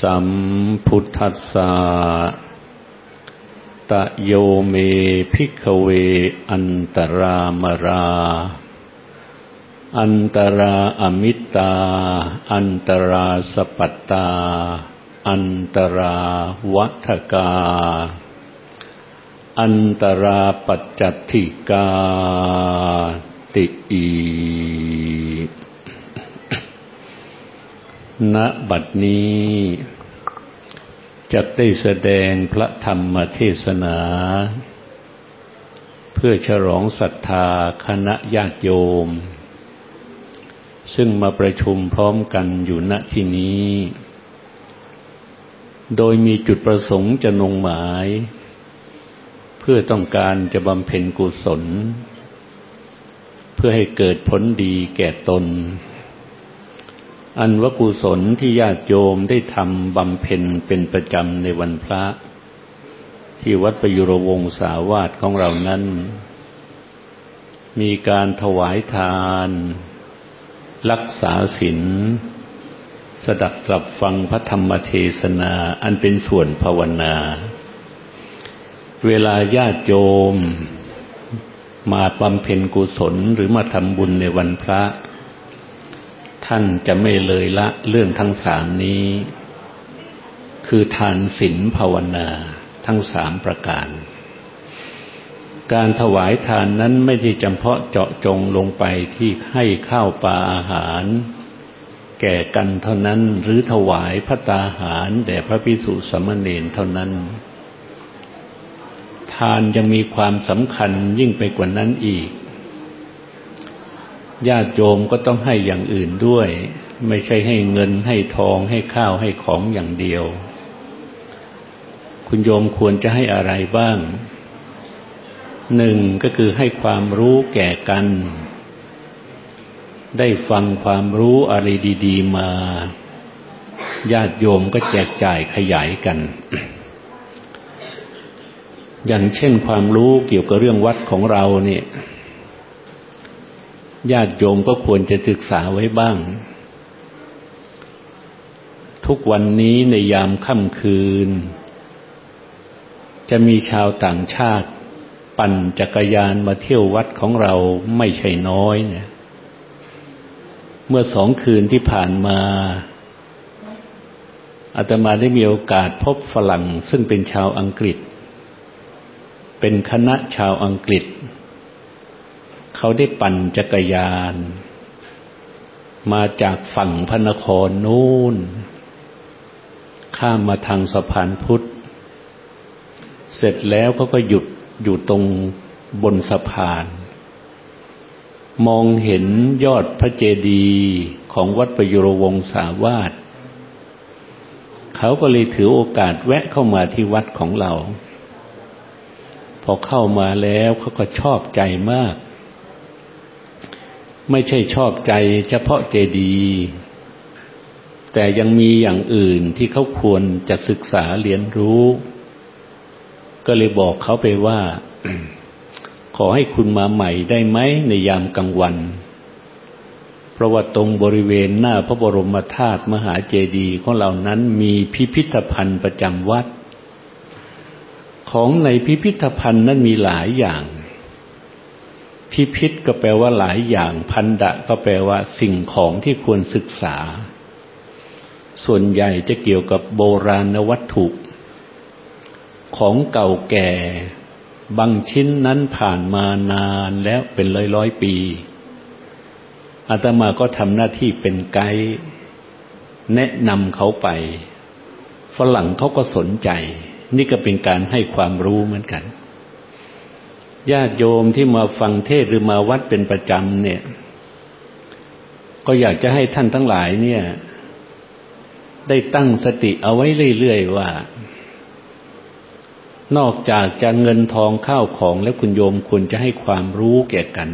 สัมพุทธัสสะตะโยเมภิกเวอันตรามรา อันตราอมิตตา อันตราสปัตตา อันตราวัฏกา อันตราปัจจติกาติอี ณบัดนี้จะได้แสดงพระธรรมเทศนา เพื่อฉลองศรัทธาคณะญาติโยม ซึ่งมาประชุมพร้อมกันอยู่ณที่นี้ โดยมีจุดประสงค์จะนงหมาย เพื่อต้องการจะบำเพ็ญกุศล เพื่อให้เกิดผลดีแก่ตน อันวกุศลที่ญาติโยมได้ทำบำเพ็ญเป็นประจำในวันพระ ที่วัดประยุรวงศาวาสของเรานั้น มีการถวายทาน รักษาศีลสดับกลับฟังพระธรรมเทศนาอันเป็นส่วนภาวนา เวลาญาติโยม มาบำเพ็ญกุศลหรือมาทำบุญในวันพระ ท่านจะไม่เลยละเรื่องทั้งสามนี้ คือทานศีลภาวนาทั้งสามประการ การถวายทานนั้นไม่ได้จำเพาะเจาะจงลงไปที่ให้ข้าวปลาอาหาร แก่กันเท่านั้นหรือถวายพระตาหารแด่พระพิสุสมณเณรเท่านั้น ทานยังมีความสำคัญยิ่งไปกว่านั้นอีก ญาติโยมก็ต้องให้อย่างอื่นด้วย ไม่ใช่ให้เงินให้ทองให้ข้าวให้ของอย่างเดียว คุณโยมควรจะให้อะไรบ้างหนึ่งก็คือให้ความรู้แก่กัน ได้ฟังความรู้อะไรดี ๆ มา ญาติโยมก็แจกจ่ายขยายกัน อย่างเช่นความรู้เกี่ยวกับเรื่องวัดของเราเนี่ย ญาติโยมก็ควรจะศึกษาไว้บ้าง ทุกวันนี้ในยามค่ำคืน จะมีชาวต่างชาติ ปั่นจักรยานมาเที่ยววัดของเราไม่ใช่น้อยเนี่ย เมื่อสองคืนที่ผ่านมาอาตมาได้มีโอกาสพบฝรั่งซึ่งเป็นชาวอังกฤษ เป็นคณะชาวอังกฤษ เขาได้ปั่นจักรยาน มาจากฝั่งพระนครนู่น ข้ามมาทางสะพานพุทธ เสร็จแล้วเขาก็หยุดอยู่ตรงบนสะพาน มองเห็นยอดพระเจดีย์ของวัดประยุรวงศาวาสเขาก็เลยถือโอกาสแวะเข้ามาที่วัดของเรา พอเข้ามาแล้วเขาก็ชอบใจมาก ไม่ใช่ชอบใจเฉพาะเจดีย์แต่ยังมีอย่างอื่นที่เขาควรจะศึกษาเรียนรู้ ก็เลยบอกเขาไปว่า ขอให้คุณมาใหม่ได้ไหมในยามกลางวัน เพราะว่าตรงบริเวณหน้าพระบรมธาตุมหาเจดีย์ของเรานั้นมีพิพิธภัณฑ์ประจำวัด ของในพิพิธภัณฑ์นั้นมีหลายอย่าง พิพิธก็แปลว่าหลายอย่าง พันดะก็แปลว่า สิ่งของที่ควรศึกษา ส่วนใหญ่จะเกี่ยวกับโบราณวัตถุ ของเก่าแก่ บางชิ้นนั้นผ่านมานานแล้วเป็นร้อยร้อยปีอาตมาก็ทำหน้าที่เป็นไกด์แนะนำเขาไป ฝรั่งเขาก็สนใจ นี่ก็เป็นการให้ความรู้เหมือนกัน ญาติโยมที่มาฟังเทศหรือมาวัดเป็นประจำเนี่ย ก็อยากจะให้ท่านทั้งหลายเนี่ย ได้ตั้งสติเอาไว้เรื่อยๆว่า นอกจากจะเงินทองข้าวของและคุณโยมควรจะให้ความรู้แก่กัน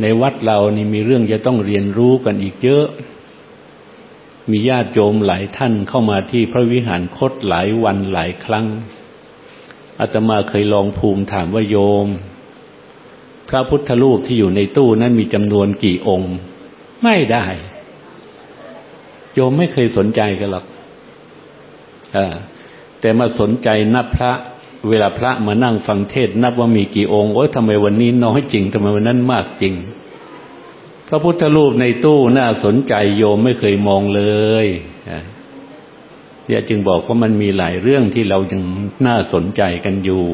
ในวัดเรานี่มีเรื่องจะต้องเรียนรู้กันอีกเยอะ มีญาติโยมหลายท่านเข้ามาที่พระวิหารคดหลายวันหลายครั้ง อาตมาเคยลองภูมิถามว่าโยม พระพุทธรูปที่อยู่ในตู้นั้นมีจำนวนกี่องค์ ไม่ได้ โยมไม่เคยสนใจกันหรอกอแต่มาสนใจนับพระ เวลาพระมานั่งฟังเทศ นับว่ามีกี่องค์โอ้ยทำไมวันนี้น้อยจริงทำไมวันนั้นมากจริง พระพุทธรูปในตู้น่าสนใจโยมไม่เคยมองเลย เนี่ยจึงบอกว่ามันมีหลายเรื่องที่เรายังน่าสนใจกันอยู่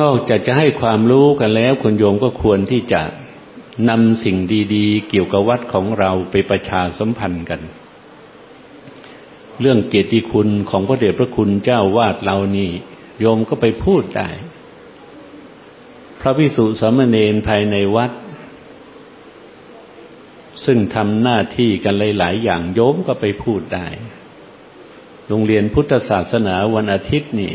นอกจากจะให้ความรู้กันแล้วคุณโยมก็ควรที่จะนำสิ่งดีๆ เกี่ยวกับวัดของเราไปประชาสัมพันธ์กัน เรื่องเกียรติคุณของพระเดชพระคุณเจ้าวาดเรานี่โยมก็ไปพูดได้ พระพิสุสามเณรภายในวัด ซึ่งทำหน้าที่กันหลาย ๆ อย่างโยมก็ไปพูดได้ โรงเรียนพุทธศาสนาวันอาทิตย์นี่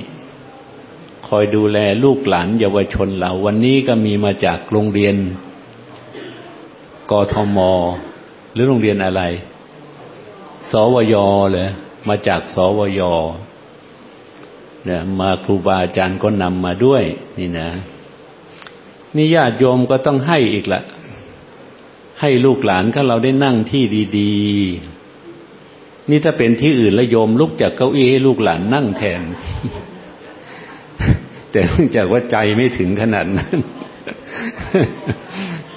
คอยดูแลลูกหลานเยาวชนเรา วันนี้ก็มีมาจากโรงเรียนกทม หรือโรงเรียนอะไร สวยเลยมาจากสวยเนี่ยมาครูบาอาจารย์ก็นำมาด้วย นี่นะ นี่ญาติโยมก็ต้องให้อีกละ ให้ลูกหลานก็เราได้นั่งที่ดีๆ นี่ถ้าเป็นที่อื่นแล้วโยมลุกจากเก้าอี้ให้ลูกหลานนั่งแทน แต่เนื่องจากว่าใจไม่ถึงขนาดนั้น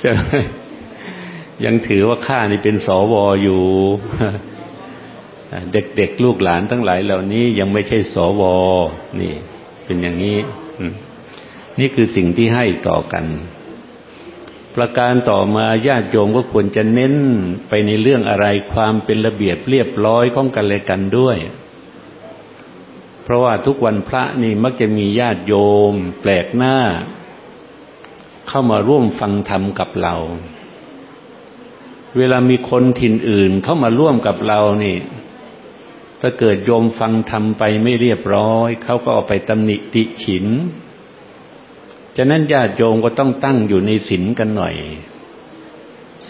จะยังถือว่าข้านี่เป็นสวออยู่ เด็กๆลูกหลานทั้งหลายเหล่านี้ยังไม่ใช่สวนี่ เป็นอย่างนี้นี่คือสิ่งที่ให้ต่อกัน ประการต่อมาญาติโยมก็ควรจะเน้นไปในเรื่องอะไรความเป็นระเบียบเรียบร้อยของกันและกันด้วย เพราะว่าทุกวันพระนี่มักจะมีญาติโยม แปลกหน้า เข้ามาร่วมฟังธรรมกับเรา เวลามีคนถิ่นอื่นเข้ามาร่วมกับเรานี่ ถ้าเกิดโยมฟังธรรมไปไม่เรียบร้อย เขาก็เอาไปตำหนิติฉิน ฉะนั้นญาติโยมก็ต้องตั้งอยู่ในศีลกันหน่อย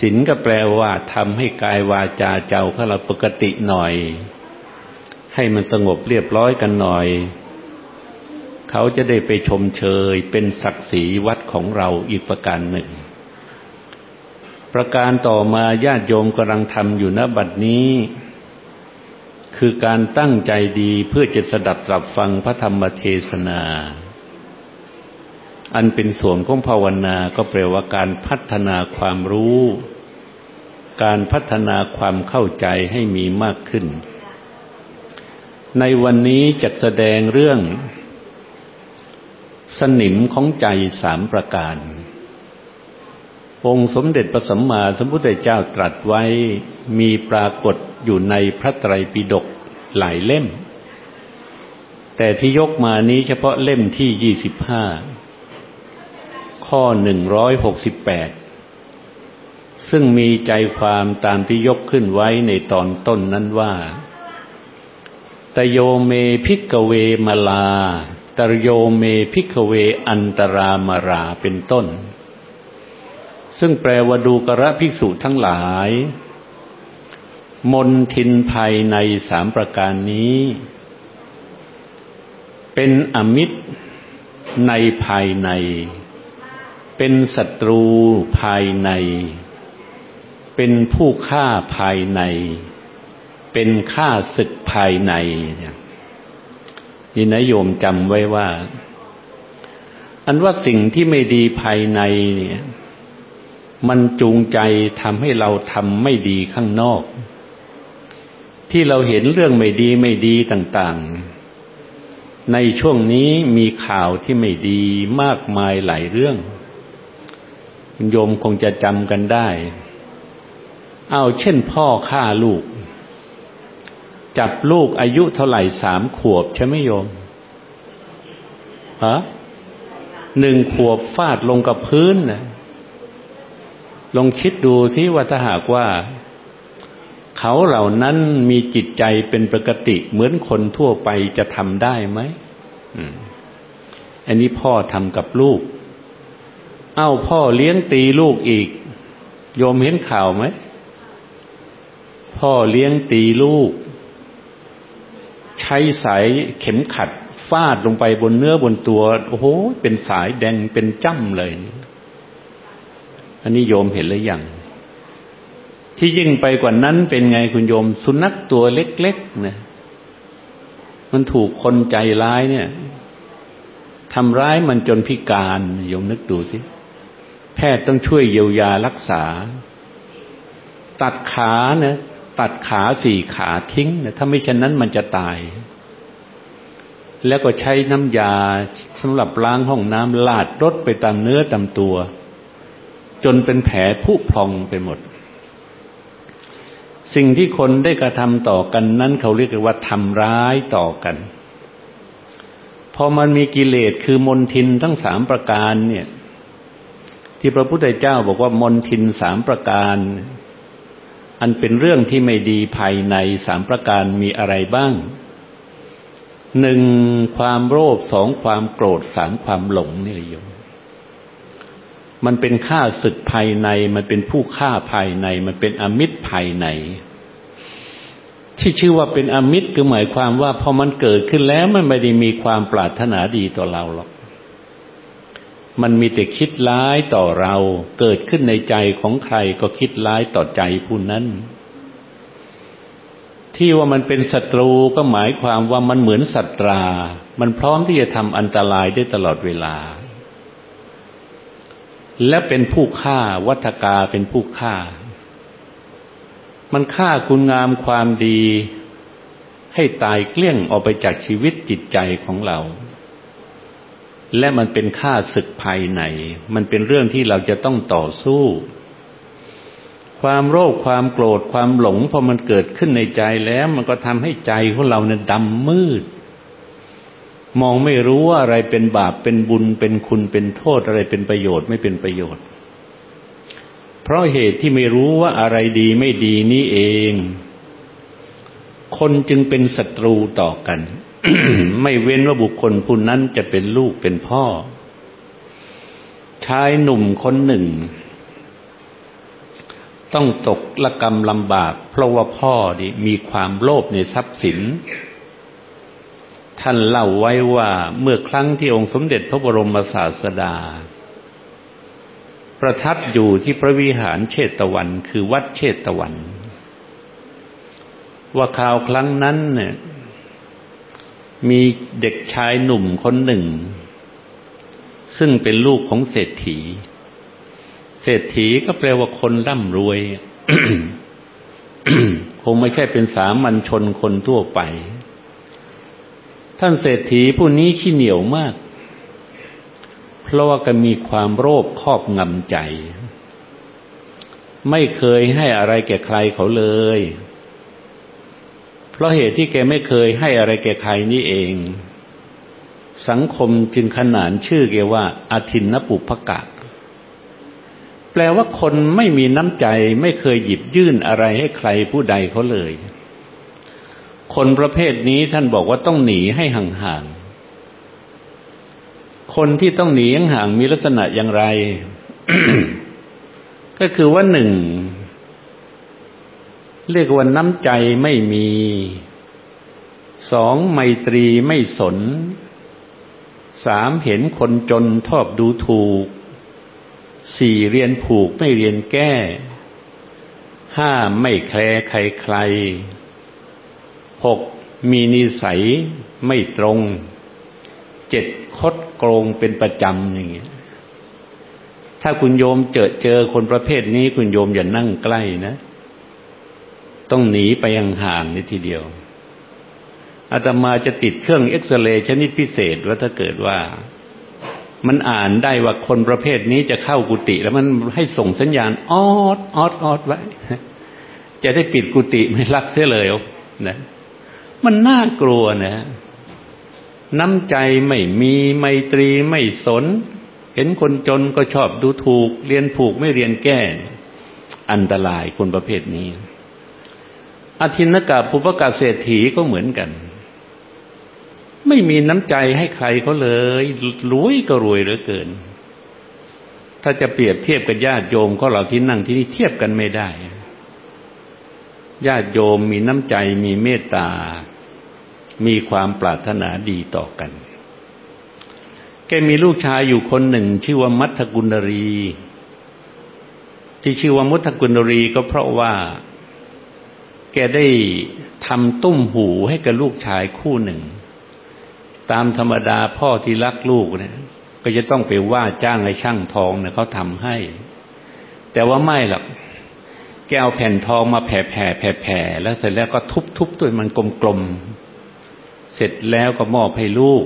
ศีลก็แปลว่าทำให้กายวาจาเจ้าของเราปกติหน่อย ให้มันสงบเรียบร้อยกันหน่อย เขาจะได้ไปชมเชยเป็นศักดิ์ศรีวัดของเราอีกประการหนึ่ง ประการต่อมาญาติโยมกำลังทำอยู่ณบัดนี้ คือการตั้งใจดีเพื่อจะสดับตรับฟังพระธรรมเทศนา อันเป็นส่วนของภาวนาก็แปลว่าการพัฒนาความรู้ การพัฒนาความเข้าใจให้มีมากขึ้น ในวันนี้จะแสดงเรื่อง สนิมของใจสามประการ องค์สมเด็จพระสัมมาสัมพุทธเจ้าตรัสไว้มีปรากฏอยู่ในพระไตรปิฎกหลายเล่ม แต่ที่ยกมานี้เฉพาะเล่มที่ยี่สิบห้า ข้อหนึ่งร้อยหกสิบแปดซึ่งมีใจความตามที่ยกขึ้นไว้ในตอนต้นนั้นว่า ตโยเม ภิกขเว มลาตโยเม ภิกขเวอันตรามลาเป็นต้น ซึ่งแปลว่าดูกระภิกษุทั้งหลาย มนทินภายในสามประการนี้ เป็นอมิตรในภายใน เป็นศัตรูภายใน เป็นผู้ฆ่าภายใน เป็นฆ่าศึกภายในนี่นะโยมจำไว้ว่า อันว่าสิ่งที่ไม่ดีภายในเนี่ย มันจูงใจทำให้เราทำไม่ดีข้างนอก ที่เราเห็นเรื่องไม่ดีไม่ดีต่าง ๆในช่วงนี้มีข่าวที่ไม่ดีมากมายหลายเรื่อง โยมคงจะจำกันได้ เอาเช่นพ่อฆ่าลูก จับลูกอายุเท่าไหร่สามขวบใช่ไหมโยมฮะหนึ่งขวบฟาดลงกับพื้นนะลองคิดดูที่ว่าถ้าหากว่า เขาเหล่านั้นมีจิตใจเป็นปกติเหมือนคนทั่วไปจะทำได้ไหมอันนี้พ่อทำกับลูก เอ้าพ่อเลี้ยงตีลูกอีก โยมเห็นข่าวไหม พ่อเลี้ยงตีลูก ใช้สายเข็มขัดฟาดลงไปบนเนื้อบนตัว โอ้โห เป็นสายแดงเป็นจ้ำเลย อันนี้โยมเห็นหรือยังที่ยิ่งไปกว่านั้นเป็นไงคุณโยม สุนัขตัวเล็กๆเนี่ยมันถูกคนใจร้ายเนี่ยทำร้ายมันจนพิการโยมนึกดูสิ แพทย์ต้องช่วยเยียวยารักษา ตัดขาเนี่ยตัดขาสี่ขาทิ้งเนี่ยถ้าไม่เช่นนั้นมันจะตาย แล้วก็ใช้น้ำยาสำหรับล้างห้องน้ำลาดรถไปตามเนื้อตามตัว จนเป็นแผลผุพองไปหมด สิ่งที่คนได้กระทำต่อกันนั้นเขาเรียกว่าทำร้ายต่อกัน พอมันมีกิเลสคือมนทินทั้งสามประการเนี่ย ที่พระพุทธเจ้าบอกว่ามนทินสามประการ อันเป็นเรื่องที่ไม่ดีภายในสามประการมีอะไรบ้างหนึ่งความโลภสองความโกรธสามความหลงนี่เลยโยมมันเป็นข้าศึกภายใน มันเป็นผู้ฆ่าภายใน มันเป็นอมิตรภายใน ที่ชื่อว่าเป็นอมิตรคือหมายความว่าพอมันเกิดขึ้นแล้วมันไม่ได้มีความปรารถนาดีต่อเราหรอก มันมีแต่คิดร้ายต่อเรา เกิดขึ้นในใจของใครก็คิดร้ายต่อใจผู้นั้น ที่ว่ามันเป็นศัตรูก็หมายความว่ามันเหมือนสัตรา มันพร้อมที่จะทำอันตรายได้ตลอดเวลา และเป็นผู้ฆ่าวัฏกาเป็นผู้ฆ่า มันฆ่าคุณงามความดี ให้ตายเกลี้ยงออกไปจากชีวิตจิตใจของเรา และมันเป็นฆ่าศึกภายใน มันเป็นเรื่องที่เราจะต้องต่อสู้ ความโรคความโกรธความหลงพอมันเกิดขึ้นในใจแล้ว มันก็ทำให้ใจของเราเนี่ยดำมืด มองไม่รู้ว่าอะไรเป็นบาปเป็นบุญเป็นคุณเป็นโทษอะไรเป็นประโยชน์ไม่เป็นประโยชน์ เพราะเหตุที่ไม่รู้ว่าอะไรดีไม่ดีนี้เอง คนจึงเป็นศัตรูต่อกัน ไม่เว้นว่าบุคคลผู้นั้นจะเป็นลูกเป็นพ่อ ชายหนุ่มคนหนึ่ง ต้องตกละกรรมลำบาก เพราะว่าพ่อนี่มีความโลภในทรัพย์สิน ท่านเล่าไว้ว่าเมื่อครั้งที่องค์สมเด็จพระบรมศาสดา ประทับอยู่ที่พระวิหารเชตวัน คือวัดเชตวัน ว่าข่าวครั้งนั้นเนี่ย มีเด็กชายหนุ่มคนหนึ่ง ซึ่งเป็นลูกของเศรษฐี เศรษฐีก็แปลว่าคนร่ำรวย คงไม่ใช่เป็นสามัญชนคนทั่วไป ท่านเศรษฐีผู้นี้ขี้เหนียวมาก เพราะว่าก็มีความโลภครอบงำใจ ไม่เคยให้อะไรแก่ใครเขาเลย เพราะเหตุที่แกไม่เคยให้อะไรแก่ใครนี่เอง สังคมจึงขนานชื่อแกว่าอาทินนปุพกะ แปลว่าคนไม่มีน้ำใจไม่เคยหยิบยื่นอะไรให้ใครผู้ใดเขาเลย คนประเภทนี้ท่านบอกว่าต้องหนีให้ห่างๆ คนที่ต้องหนีห่างมีลักษณะอย่างไร ก็คือว่าหนึ่ง เรียกว่าน้ำใจไม่มีสองไมตรีไม่สนสามเห็นคนจนทอบดูถูกสี่เรียนผูกไม่เรียนแก้ห้าไม่แคลใครใครหกมีนิสัยไม่ตรงเจ็ดคดโกงเป็นประจำอย่างเงี้ยถ้าคุณโยมเจอเจอคนประเภทนี้คุณโยมอย่านั่งใกล้นะ ต้องหนีไปห่างๆนี่ทีเดียวอาตมาจะติดเครื่องเอ็กซเรย์ชนิดพิเศษว่าถ้าเกิดว่า มันอ่านได้ว่าคนประเภทนี้จะเข้ากุฏิแล้วมันให้ส่งสัญญาณออดออดออดไว้ จะได้ปิดกุฏิไม่รักเสียเลยนะมันน่ากลัวนะน้ำใจไม่มีไมตรีไม่สน เห็นคนจนก็ชอบดูถูก เรียนผูกไม่เรียนแก้ อันตรายคนประเภทนี้ อธินกาปุปกาเศรษฐีก็เหมือนกัน ไม่มีน้ำใจให้ใครเขาเลยรวยก็รวยเหลือเกิน ถ้าจะเปรียบเทียบกับญาติโยมก็เราที่นั่งที่นี่เทียบกันไม่ได้ญาติโยมมีน้ำใจมีเมตตา มีความปรารถนาดีต่อกัน แกมีลูกชายอยู่คนหนึ่ง ชื่อว่ามัทกุณรี ที่ชื่อว่ามัทกุณรีก็เพราะว่า แกได้ทำตุ้มหูให้กับลูกชายคู่หนึ่ง ตามธรรมดาพ่อที่รักลูกเนี่ย ก็จะต้องไปว่าจ้างให้ช่างทองเนี่ยเขาทำให้ แต่ว่าไม่หรอกแกเอาแผ่นทองมาแผ่แผ่แผ่แผ่แล้วเสร็จแล้วก็ทุบทุบด้วยมันกลมๆเสร็จแล้วก็มอบให้ลูก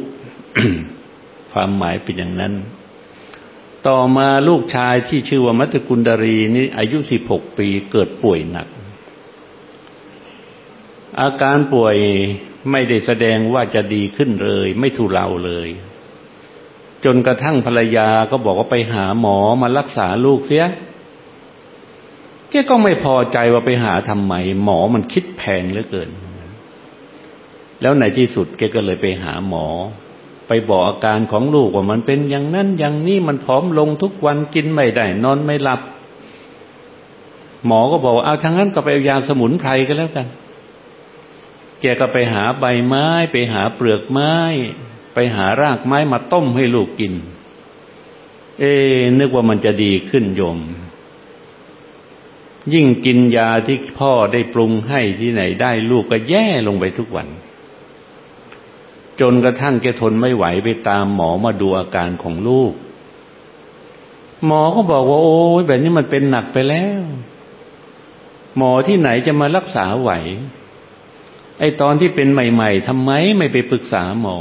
ความหมายเป็นอย่างนั้น ต่อมาลูกชายที่ชื่อว่ามัตกุลดรีนี่อายุสิบหกปีเกิดป่วยหนัก อาการป่วยไม่ได้แสดงว่าจะดีขึ้นเลย ไม่ทุเลาเลย จนกระทั่งภรรยาก็บอกว่าไปหาหมอมารักษาลูกเสียแกก็ไม่พอใจว่าไปหาทำไม หมอมันคิดแพงเหลือเกิน แล้วในที่สุดแกก็เลยไปหาหมอ ไปบอกอาการของลูกว่ามันเป็นอย่างนั้นอย่างนี้มันผอมลงทุกวันกินไม่ได้นอนไม่หลับ หมอก็บอกเอาทางนั้นก็ไปเอายาสมุนไพรก็แล้วกัน แกก็ไปหาใบไม้ ไปหาเปลือกไม้ ไปหารากไม้มาต้มให้ลูกกิน เอ๊นึกว่ามันจะดีขึ้นโยม ยิ่งกินยาที่พ่อได้ปรุงให้ที่ไหนได้ลูกก็แย่ลงไปทุกวัน จนกระทั่งแกทนไม่ไหวไปตามหมอมาดูอาการของลูก หมอก็บอกว่า โอ้ยแบบนี้มันเป็นหนักไปแล้ว หมอที่ไหนจะมารักษาไหว ไอ้ตอนที่เป็นใหม่ ๆทำไมไม่ไปปรึกษาหมอ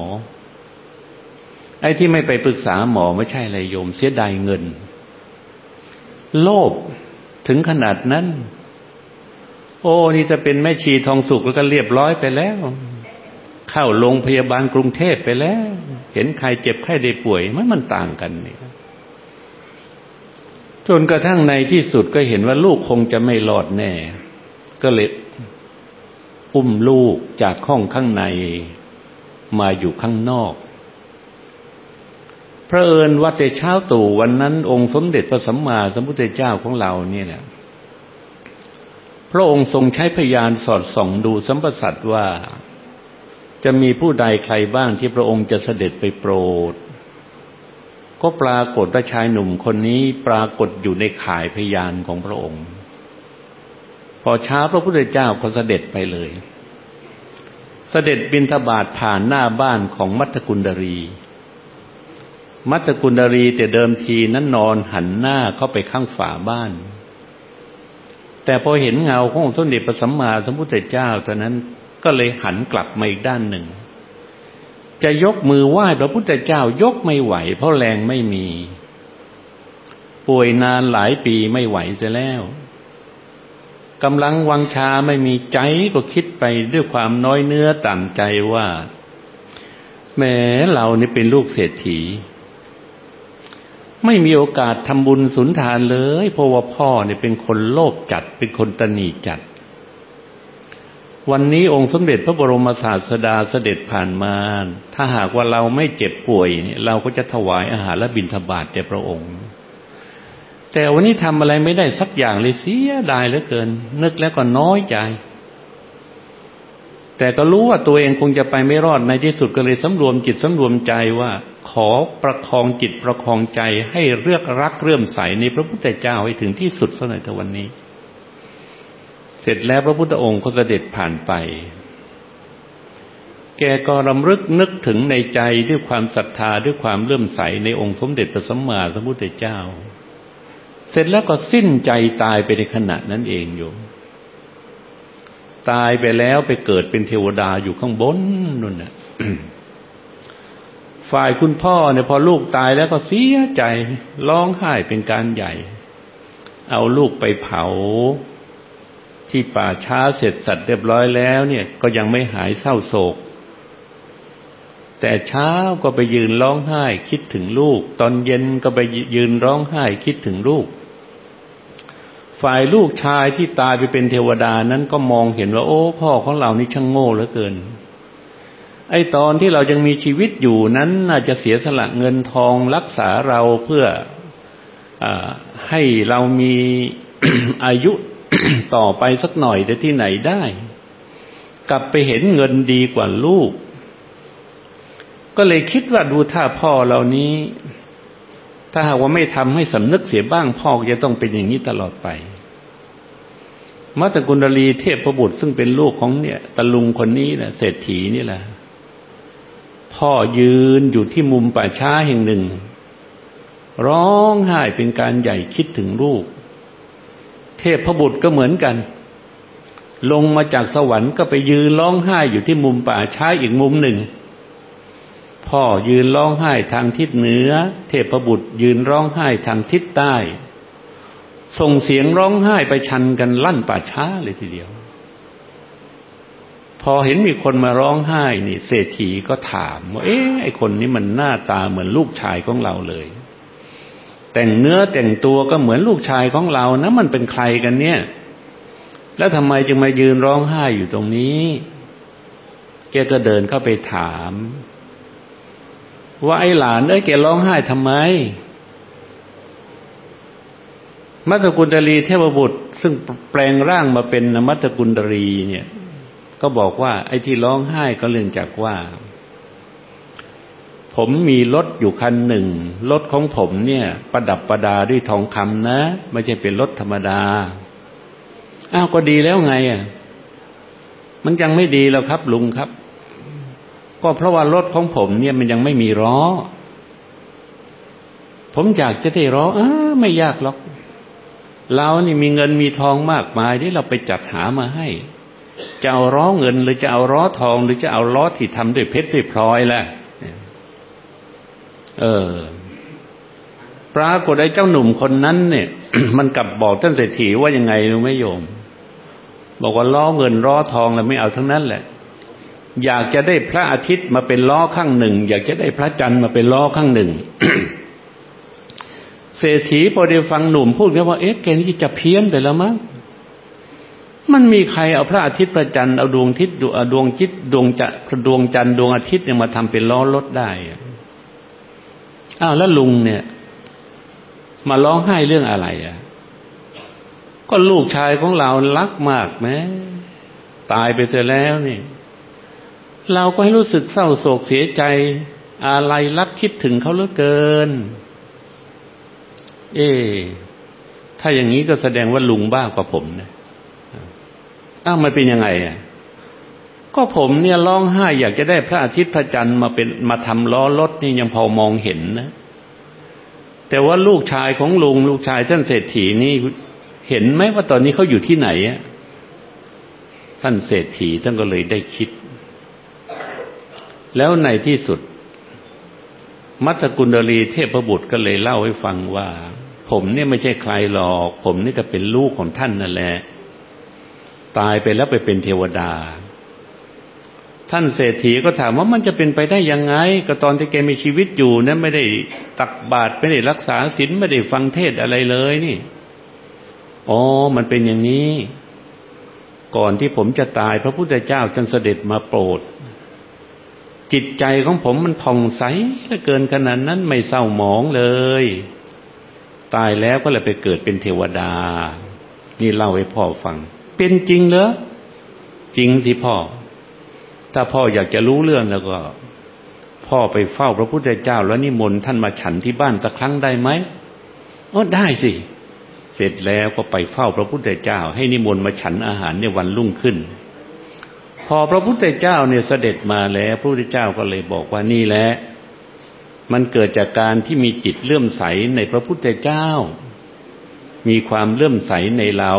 ไอ้ที่ไม่ไปปรึกษาหมอไม่ใช่อะไรโยม เสียดายเงิน โลภถึงขนาดนั้น โอ้นี่จะเป็นแม่ชีทองสุกแล้วก็เรียบร้อยไปแล้ว เข้าโรงพยาบาลกรุงเทพไปแล้ว เห็นใครเจ็บใครได้ป่วยมันมันต่างกันนี่จนกระทั่งในที่สุดก็เห็นว่าลูกคงจะไม่รอดแน่ ก็เลย อุ้มลูกจากห้องข้างในมาอยู่ข้างนอกพระเอิญว่าแต่เช้าตู่วันนั้น องค์สมเด็จพระสัมมาสัมพุทธเจ้าของเราเนี่ยแหละพระองค์ทรงใช้พยานสอดส่องดูสัมปสัตว่า จะมีผู้ใดใครบ้างที่พระองค์จะเสด็จไปโปรด ก็ปรากฏว่าชายหนุ่มคนนี้ปรากฏอยู่ในข่ายพยานของพระองค์ พอเช้าพระพุทธเจ้าก็เสด็จไปเลย เสด็จบินทบาทผ่านหน้าบ้านของมัตกุลดรี มัตกุลดรีแต่เดิมทีนั้นนอนหันหน้าเข้าไปข้างฝาบ้าน แต่พอเห็นเงาของสมเด็จพระสัมมาสัมพุทธเจ้าตอนนั้นก็เลยหันกลับมาอีกด้านหนึ่ง จะยกมือไหว้พระพุทธเจ้ายกไม่ไหว เพราะแรงไม่มี ป่วยนานหลายปีไม่ไหวเสียแล้ว กำลังวังชาไม่มีใจก็คิดไปด้วยความน้อยเนื้อต่ำใจว่าแม้เรานี่เป็นลูกเศรษฐี ไม่มีโอกาสทำบุญสุนทานเลยเพราะว่าพ่อเนี่ยเป็นคนโลภจัดเป็นคนตนีจัด วันนี้องค์สมเด็จพระบรมศาสดาเสด็จผ่านมา ถ้าหากว่าเราไม่เจ็บป่วยเนี่ยเราก็จะถวายอาหารและบิณฑบาตแด่พระองค์ แต่วันนี้ทำอะไรไม่ได้สักอย่างเลยเสียดายเหลือเกิน นึกแล้วก็น้อยใจ แต่ก็รู้ว่าตัวเองคงจะไปไม่รอดในที่สุดก็เลยสำรวมจิตสำรวมใจว่า ขอประคองจิตประคองใจให้เลือกรักเรื่มใสในพระพุทธเจ้าให้ถึงที่สุดสักหน่อยวันนี้ เสร็จแล้วพระพุทธองค์ก็เสด็จผ่านไปแกก็รำลึกนึกถึงในใจด้วยความศรัทธาด้วยความเลื่อมใสในองค์สมเด็จพระสัมมาสัมพุทธเจ้า เสร็จแล้วก็สิ้นใจตายไปในขณะนั้นเองโยมตายไปแล้วไปเกิดเป็นเทวดาอยู่ข้างบนนู่นน่ะฝ่ายคุณพ่อเนี่ยพอลูกตายแล้วก็เสียใจร้องไห้เป็นการใหญ่ เอาลูกไปเผา ที่ป่าช้าเสร็จสัตว์เรียบร้อยแล้ว เนี่ย ก็ยังไม่หายเศร้าโศก แต่เช้าก็ไปยืนร้องไห้คิดถึงลูก ตอนเย็นก็ไปยืนร้องไห้คิดถึงลูก ฝ่ายลูกชายที่ตายไปเป็นเทวดานั้นก็มองเห็นว่า โอ้ พ่อของเรานี่ช่างโง่เหลือเกิน ไอ้ตอนที่เรายังมีชีวิตอยู่นั้นน่าจะเสียสละเงินทองรักษาเราเพื่ออให้เรามีอายุต่อไปสักหน่อยแต่ที่ไหนได้ กลับไปเห็นเงินดีกว่าลูก ก็เลยคิดว่าดูท่าพ่อเหล่านี้ถ้าหากว่าไม่ทำให้สำนึกเสียบ้างพ่อจะต้องเป็นอย่างนี้ตลอดไป มัตกุณลีเทพประบุตรซึ่งเป็นลูกของเนี่ยตะลุงคนนี้แหละเศรษฐีนี่แหละพ่อยืนอยู่ที่มุมป่าช้าแห่งหนึ่ง ร้องไห้เป็นการใหญ่คิดถึงลูก เทพพบุตรก็เหมือนกัน ลงมาจากสวรรค์ก็ไปยืนร้องไห้อยู่ที่มุมป่าช้าอีกมุมหนึ่ง พ่อยืนร้องไห้ทางทิศเหนือ เทพบุตรยืนร้องไห้ทางทิศใต้ ส่งเสียงร้องไห้ไปชันกันลั่นป่าช้าเลยทีเดียว พอเห็นมีคนมาร้องไห้นี่ เศรษฐีก็ถามว่าเอ๊ะไอคนนี้มันหน้าตาเหมือนลูกชายของเราเลย แต่งเนื้อแต่งตัวก็เหมือนลูกชายของเรานะมันเป็นใครกันเนี่ย แล้วทำไมจึงมายืนร้องไห้อยู่ตรงนี้แกก็เดินเข้าไปถาม ว่าไอ้หลานเอ้ยแกร้องไห้ทำไม มัตตกุณดลีเทพบุตร ซึ่งแปลงร่างมาเป็นมัตตกุณดลีเนี่ย ก็บอกว่า ไอ้ที่ร้องไห้ก็เรื่องจากว่า ผมมีรถอยู่คันหนึ่งรถของผมเนี่ย ประดับประดาด้วยทองคำนะ ไม่ใช่เป็นรถธรรมดาอ้าวก็ดีแล้วไงอะมันยังไม่ดีแล้วครับลุงครับ ก็เพราะว่ารถของผมเนี่ยมันยังไม่มีล้อ ผมอยากจะได้ล้ออ้าไม่ยากหรอก เรานี่มีเงินมีทองมากมายที่เราไปจัดหามาให้ จะเอาล้อเงินหรือจะเอาล้อทอง หรือจะเอาล้อที่ทำด้วยเพชรด้วยพลอยแหละเออ ปรากฏไอ้เจ้าหนุ่มคนนั้น เนี่ย มันกลับบอกท่านเศรษฐีว่ายังไงรู้ไหมโยม บอกว่าล้อเงินล้อทองแล้วไม่เอาทั้งนั้นแหละ อยากจะได้พระอาทิตย์มาเป็นล้อข้างหนึ่ง อยากจะได้พระจันทร์มาเป็นล้อข้างหนึ่ง เศรษฐีพอได้ฟังหนุ่มพูดแค่ว่าเอ๊ะแกนี่จะเพี้ยนไปแล้วมั้งมันมีใครเอาพระอาทิตย์พระจันเอาดวงอาทิตย์ดวงจิตดวงจะดวงจันทร์ดวงอาทิตย์เนี่ยมาทำเป็นล้อรถได้อ้าวแล้วลุงเนี่ย มาร้องไห้เรื่องอะไรอะ ก็ลูกชายของเรารักมากแม้ตายไปเสียแล้วนี่ เราก็ให้รู้สึกเศร้าโศกเสียใจ อะไรรักคิดถึงเขาเหลือเกิน เอ๊ถ้าอย่างนี้ก็แสดงว่าลุงบ้ากว่าผมนะอ้าวมันเป็นยังไงอะก็ผมเนี่ยร้องไห้อยากจะได้พระอาทิตย์พระจันทร์มาเป็นมาทำล้อรถนี่ยังพอมองเห็นนะ แต่ว่าลูกชายของลุง ลูกชายท่านเศรษฐีนี่เห็นไหมว่าตอนนี้เขาอยู่ที่ไหนอะท่านเศรษฐีท่านก็เลยได้คิด แล้วในที่สุด มัตกุณดลีเทพบุตรก็เลยเล่าให้ฟังว่า ผมเนี่ยไม่ใช่ใครหรอก ผมนี่ก็เป็นลูกของท่านนั่นแหละ ตายไปแล้วไปเป็นเทวดา ท่านเศรษฐีก็ถามว่ามันจะเป็นไปได้ยังไง ก็ตอนที่แกมีชีวิตอยู่นะไม่ได้ตักบาตรไม่ได้รักษาศีลไม่ได้ฟังเทศอะไรเลยนี่ อ๋อ มันเป็นอย่างนี้ ก่อนที่ผมจะตายพระพุทธเจ้าจึงเสด็จมาโปรดจิตใจของผมมันผ่องใสเหลือเกินขนาดนั้นไม่เศร้าหมองเลย ตายแล้วก็เลยไปเกิดเป็นเทวดา นี่เล่าให้พ่อฟัง เป็นจริงเหรอจริงสิพ่อ ถ้าพ่ออยากจะรู้เรื่องแล้วก็ พ่อไปเฝ้าพระพุทธเจ้า แล้วนิมนต์ท่านมาฉันที่บ้านสักครั้งได้ไหมอ๋อได้สิ เสร็จแล้วก็ไปเฝ้าพระพุทธเจ้า ให้นิมนต์มาฉันอาหารในวันรุ่งขึ้น พอพระพุทธเจ้าเนี่ยเสด็จมาแล้ว พระพุทธเจ้าก็เลยบอกว่านี่แหละ มันเกิดจากการที่มีจิตเลื่อมใสในพระพุทธเจ้า มีความเลื่อมใสในเรา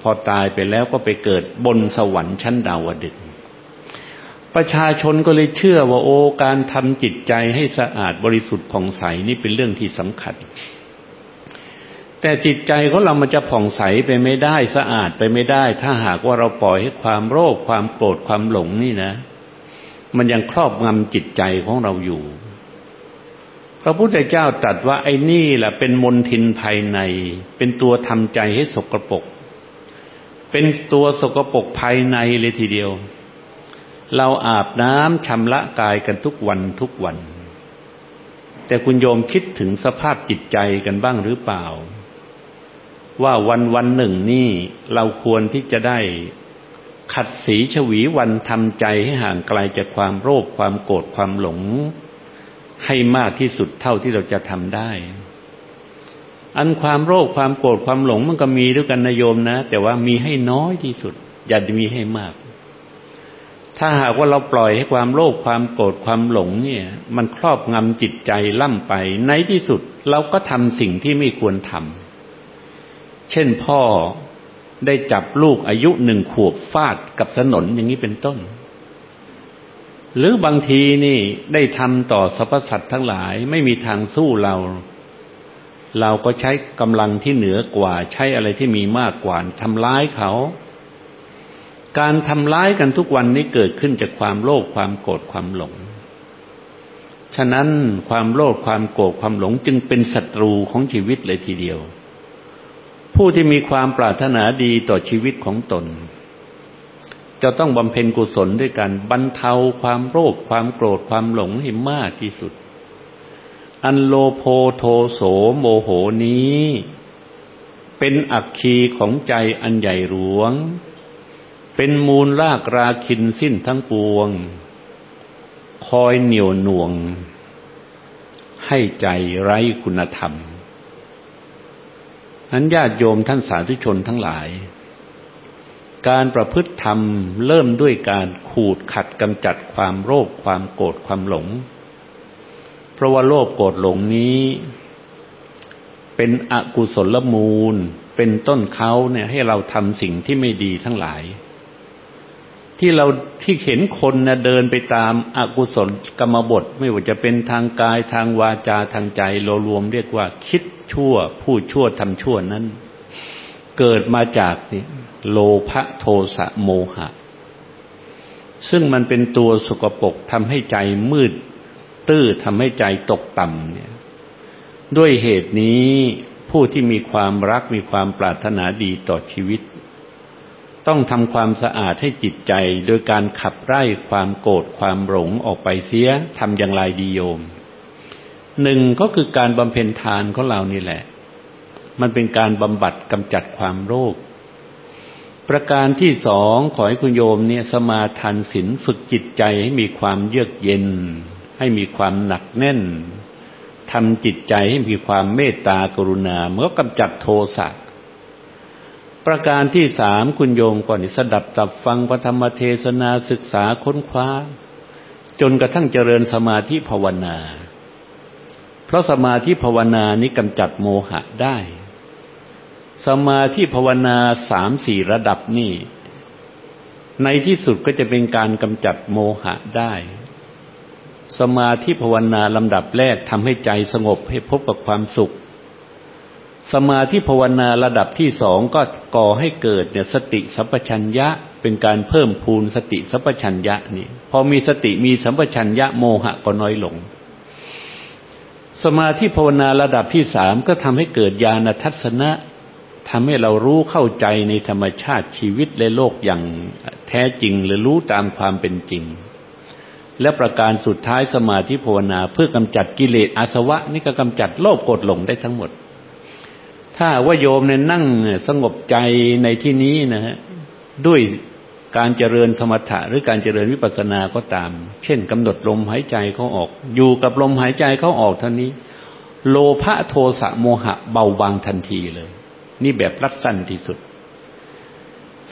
พอตายไปแล้วก็ไปเกิดบนสวรรค์ชั้นดาวดึงประชาชนก็เลยเชื่อว่าโอ้การทำจิตใจให้สะอาดบริสุทธิ์ผ่องใสนี่เป็นเรื่องที่สำคัญ แต่จิตใจของเรามันจะผ่องใสไปไม่ได้สะอาดไปไม่ได้ ถ้าหากว่าเราปล่อยให้ความโรคความโกรธความหลงนี่นะ มันยังครอบงำจิตใจของเราอยู่ พระพุทธเจ้าตรัสว่าไอ้นี่แหละเป็นมนทินภายใน เป็นตัวทำใจให้สกรปรกเป็นตัวสกรปรกภายในเลยทีเดียว เราอาบน้ำชำระกายกันทุกวันทุกวัน แต่คุณโยมคิดถึงสภาพจิตใจกันบ้างหรือเปล่า ว่าวันวันหนึ่งนี่เราควรที่จะได้ขัดสีฉวีวันทำใจให้ห่างไกลจากความโรคความโกรธความหลง ให้มากที่สุดเท่าที่เราจะทำได้ อันความโรคความโกรธความหลงมันก็มีด้วยกันนะโยมนะ แต่ว่ามีให้น้อยที่สุด อย่ามีให้มาก ถ้าหากว่าเราปล่อยให้ความโลภความโกรธความหลงเนี่ย มันครอบงำจิตใจล่ำไป ในที่สุดเราก็ทำสิ่งที่ไม่ควรทำเช่นพ่อได้จับลูกอายุหนึ่งขวบฟาดกับถนนอย่างนี้เป็นต้น หรือบางทีนี่ได้ทำต่อสรรพสัตว์ทั้งหลายไม่มีทางสู้เรา เราก็ใช้กำลังที่เหนือกว่า ใช้อะไรที่มีมากกว่าทำร้ายเขา การทำร้ายกันทุกวันนี้เกิดขึ้นจากความโลภความโกรธความหลง ฉะนั้นความโลภความโกรธความหลงจึงเป็นศัตรูของชีวิตเลยทีเดียว ผู้ที่มีความปรารถนาดีต่อชีวิตของตน จะต้องบำเพ็ญกุศลด้วยการบรรเทาความโรคความโกรธความหลงให้มากที่สุด อันโลโพโทโสโมโหนี้ เป็นอักคีของใจอันใหญ่หลวง เป็นมูลรากราคินสิ้นทั้งปวง คอยเหนียวหน่วง ให้ใจไร้คุณธรรมนั้นญาติโยมท่านสาธุชนทั้งหลาย การประพฤติธรรมเริ่มด้วยการขูดขัดกำจัดความโลภความโกรธความหลง เพราะว่าโลภโกรธหลงนี้ เป็นอกุศลมูล เป็นต้นเขาเนี่ยให้เราทำสิ่งที่ไม่ดีทั้งหลาย ที่เราที่เห็นคนนะเดินไปตามอากุศลกรรมบท ไม่ว่าจะเป็นทางกายทางวาจาทางใจเรารวมเรียกว่าคิดชั่วผู้ชั่วทำชั่วนั้น เกิดมาจากนี่ โลภโทสะโมหะ ซึ่งมันเป็นตัวสกปรกทำให้ใจมืด ตื้อทำให้ใจตกต่ำเนี่ย ด้วยเหตุนี้ผู้ที่มีความรักมีความปรารถนาดีต่อชีวิต ต้องทำความสะอาดให้จิตใจ โดยการขับไล่ความโกรธความหลงออกไปเสียทำอย่างไรดีโยมหนึ่งก็คือการบำเพ็ญทานของเรานี่แหละ มันเป็นการบำบัดกำจัดความโรค ประการที่สองขอให้คุณโยมเนี่ยสมาทานศีลฝึกจิตใจให้มีความเยือกเย็น ให้มีความหนักแน่นทำจิตใจให้มีความเมตตากรุณาเมื่อกำจัดโทสะประการที่สามคุณโยมก่อนสดับตับฟังพระธรรมเทศนาศึกษาค้นคว้า จนกระทั่งเจริญสมาธิภาวนา เพราะสมาธิภาวนานี้กำจัดโมหะได้ สมาธิภาวนาสามสี่ระดับนี่ ในที่สุดก็จะเป็นการกำจัดโมหะได้ สมาธิภาวนาลำดับแรกทำให้ใจสงบให้พบกับความสุข สมาธิภาวนาระดับที่สองก็ก่อให้เกิดเนี่ยสติสัมปชัญญะเป็นการเพิ่มพูนสติสัมปชัญญะนี่ พอมีสติมีสัมปชัญญะโมหะก็น้อยลง สมาธิภาวนาระดับที่สามก็ทำให้เกิดญาณทัศนะ ทำให้เรารู้เข้าใจในธรรมชาติชีวิตและโลกอย่างแท้จริงหรือรู้ตามความเป็นจริง และประการสุดท้ายสมาธิภาวนาเพื่อกำจัดกิเลสอาสวะ นี่ก็กำจัดโลภโกรดหลงได้ทั้งหมด ถ้าว่าโยมเนี่ยนั่งสงบใจในที่นี้นะฮะด้วยการเจริญสมถะหรือการเจริญวิปัสสนาก็ตาม เช่นกำหนดลมหายใจเขาออก อยู่กับลมหายใจเขาออกเท่านี้ โลภะโทสะโมหะเบาบางทันทีเลย นี่แบบรัดสั้นที่สุด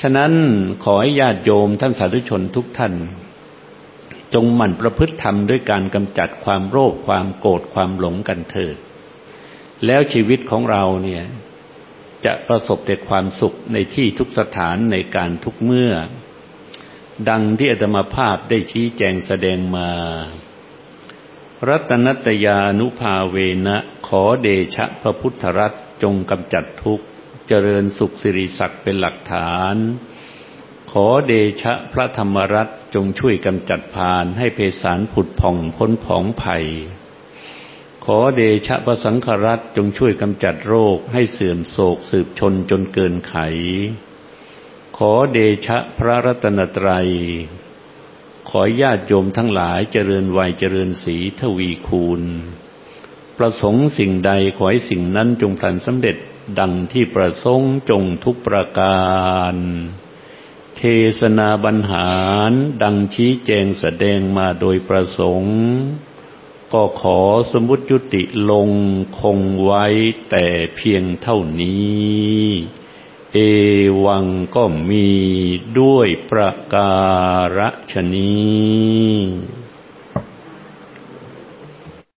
ฉะนั้นขอให้ญาติโยมท่านสาธุชนทุกท่าน จงหมั่นประพฤติธรรมด้วยการกำจัดความโลภความโกรธความหลงกันเถิด แล้วชีวิตของเราเนี่ย จะประสบแต่ความสุขในที่ทุกสถานในการทุกเมื่อ ดังที่อาตมาภาพได้ชี้แจงแสดงมารัตนัตยานุภาเวนะ ขอเดชะพระพุทธรัตจงกำจัดทุกข์ เจริญสุขสิริศักดิ์เป็นหลักฐาน ขอเดชะพระธรรมรัตจงช่วยกำจัดพานให้เพศารผุดผ่องพ้นผองภัย ขอเดชะพระสังฆรัตจงช่วยกำจัดโรคให้เสื่อมโศกสืบชนจนเกินไข ขอเดชะพระรัตนตรัย ขอญาติโยมทั้งหลายเจริญวัยเจริญสีทวีคูณประสงค์สิ่งใดขอให้สิ่งนั้นจงพลันสำเร็จ ดังที่ประสงค์จงทุกประการ เทศนาบรรหารดังชี้แจงแสดงมาโดยประสงค์ ก็ขอสมุติยุติลงคงไว้แต่เพียงเท่านี้ เอวังก็มีด้วยประการฉนี้